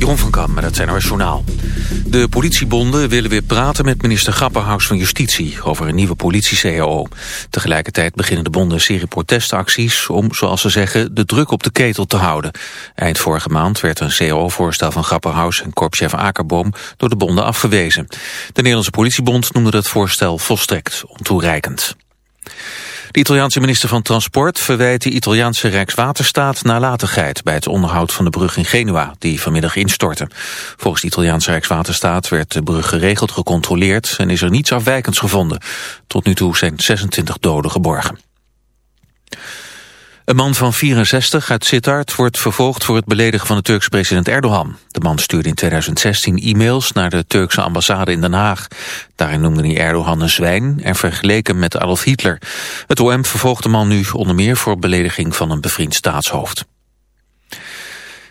Jeroen van Kam met het NOS Journaal. De politiebonden willen weer praten met minister Grapperhaus van Justitie... over een nieuwe politie-CAO. Tegelijkertijd beginnen de bonden een serie protestacties... om, zoals ze zeggen, de druk op de ketel te houden. Eind vorige maand werd een CAO-voorstel van Grapperhaus... en korpschef Akerboom door de bonden afgewezen. De Nederlandse politiebond noemde het voorstel volstrekt ontoereikend. De Italiaanse minister van Transport verwijt de Italiaanse Rijkswaterstaat nalatigheid bij het onderhoud van de brug in Genua, die vanmiddag instortte. Volgens de Italiaanse Rijkswaterstaat werd de brug geregeld gecontroleerd en is er niets afwijkends gevonden. Tot nu toe zijn 26 doden geborgen. Een man van 64 uit Sittard wordt vervolgd voor het beledigen van de Turkse president Erdogan. De man stuurde in 2016 e-mails naar de Turkse ambassade in Den Haag. Daarin noemde hij Erdogan een zwijn en vergeleek hem met Adolf Hitler. Het OM vervolgt de man nu onder meer voor belediging van een bevriend staatshoofd.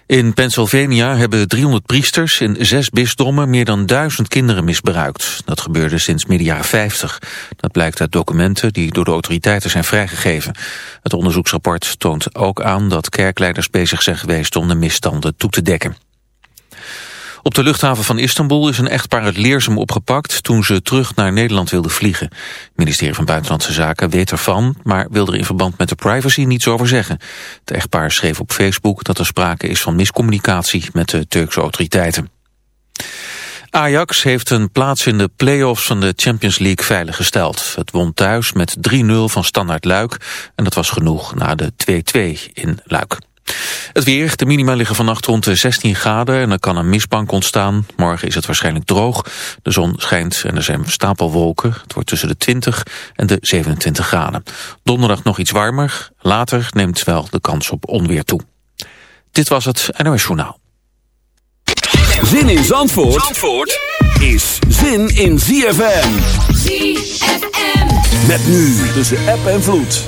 In Pennsylvania hebben 300 priesters in zes bisdommen meer dan duizend kinderen misbruikt. Dat gebeurde sinds midden jaren 50. Dat blijkt uit documenten die door de autoriteiten zijn vrijgegeven. Het onderzoeksrapport toont ook aan dat kerkleiders bezig zijn geweest om de misstanden toe te dekken. Op de luchthaven van Istanbul is een echtpaar uit Leersum opgepakt toen ze terug naar Nederland wilden vliegen. Het ministerie van Buitenlandse Zaken weet ervan, maar wil er in verband met de privacy niets over zeggen. Het echtpaar schreef op Facebook dat er sprake is van miscommunicatie met de Turkse autoriteiten. Ajax heeft een plaats in de play-offs van de Champions League veiliggesteld. Het won thuis met 3-0 van Standaard Luik en dat was genoeg na de 2-2 in Luik. Het weer, de minima liggen vannacht rond de 16 graden en er kan een mistbank ontstaan. Morgen is het waarschijnlijk droog. De zon schijnt en er zijn stapelwolken. Het wordt tussen de 20 en de 27 graden. Donderdag nog iets warmer. Later neemt wel de kans op onweer toe. Dit was het NOS Journaal. Zin in Zandvoort, Zandvoort is zin in ZFM. ZFM. Met nu tussen app en vloed.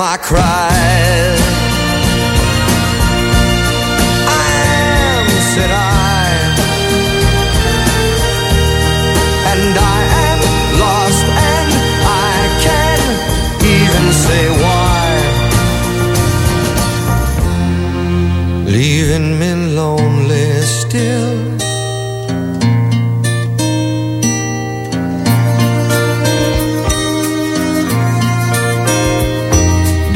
I cried. I am, said I, and I am lost, and I can't even say why. Leaving me lonely still.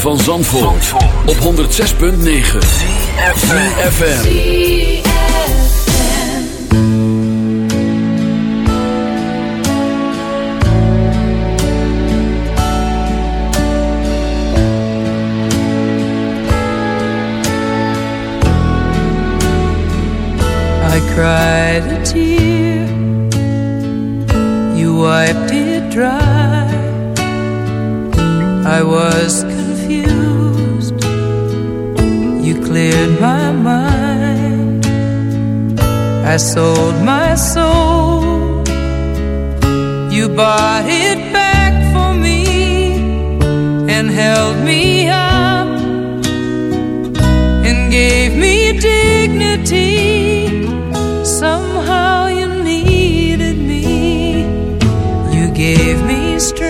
van Zandvoort, op 106.9 CFFM I cried a tear. You wiped it dry. I was cleared my mind. I sold my soul. You bought it back for me and held me up and gave me dignity. Somehow you needed me. You gave me strength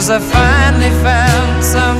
Cause I finally found someone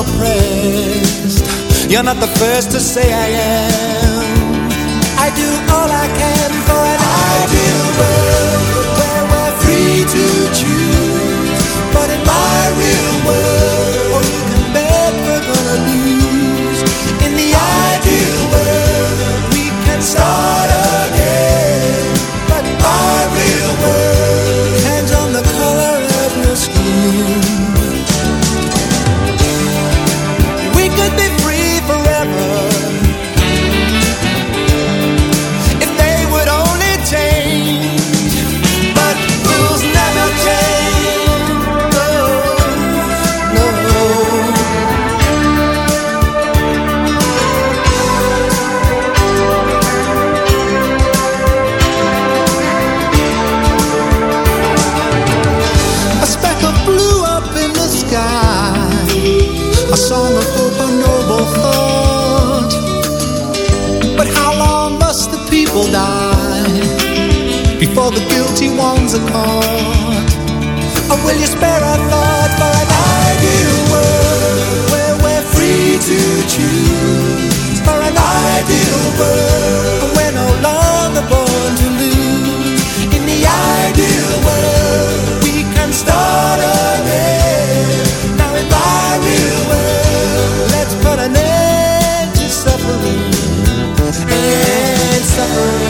oppressed. You're not the first to say I am. I do all I can for an ideal world Where we're free to choose. But in my real world before the guilty ones are caught. Or will you spare a thought for an ideal world where we're free to choose? For an ideal world where we're no longer born to lose. In the ideal world, we can start again. Now in my real world, let's put an end to suffering and suffering.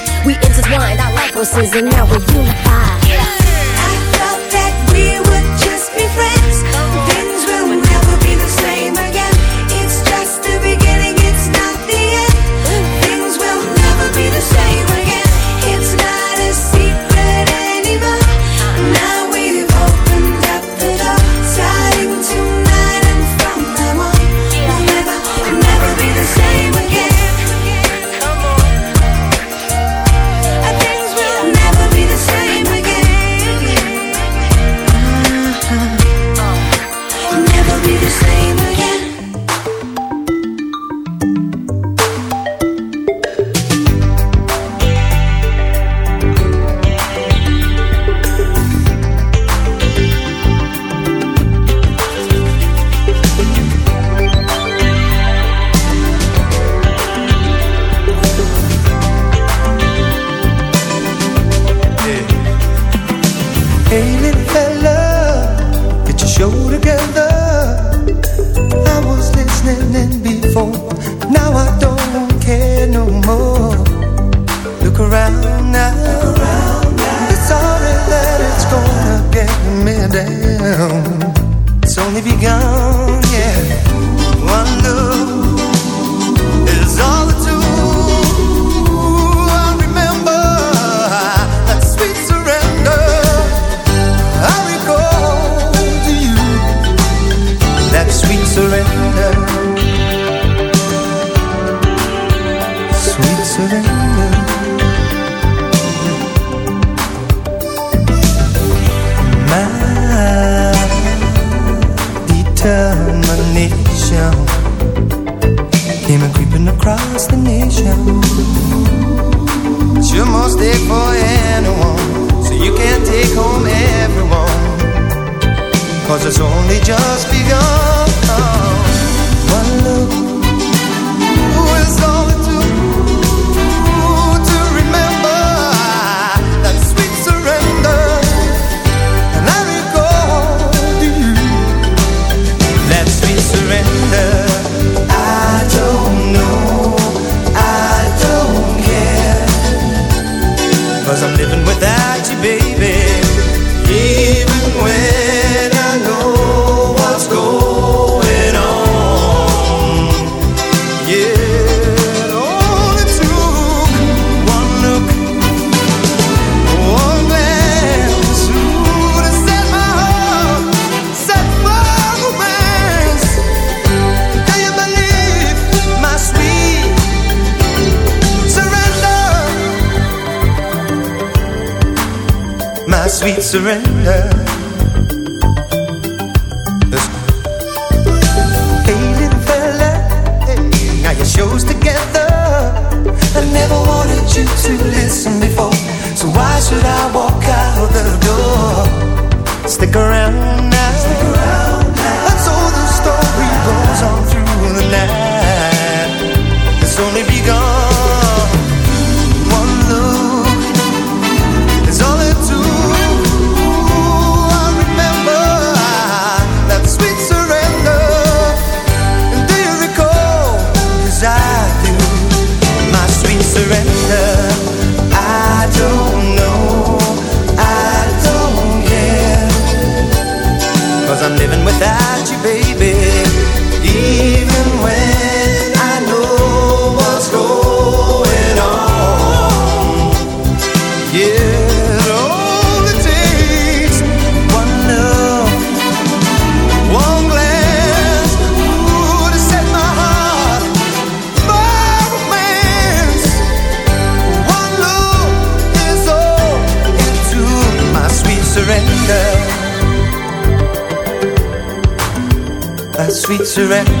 We intertwined our life forces and now we're unified. I thought that we would. only just begun. sweet surrender. Hey, little fella, now your show's together. I never wanted you to listen before, so why should I walk? without sweet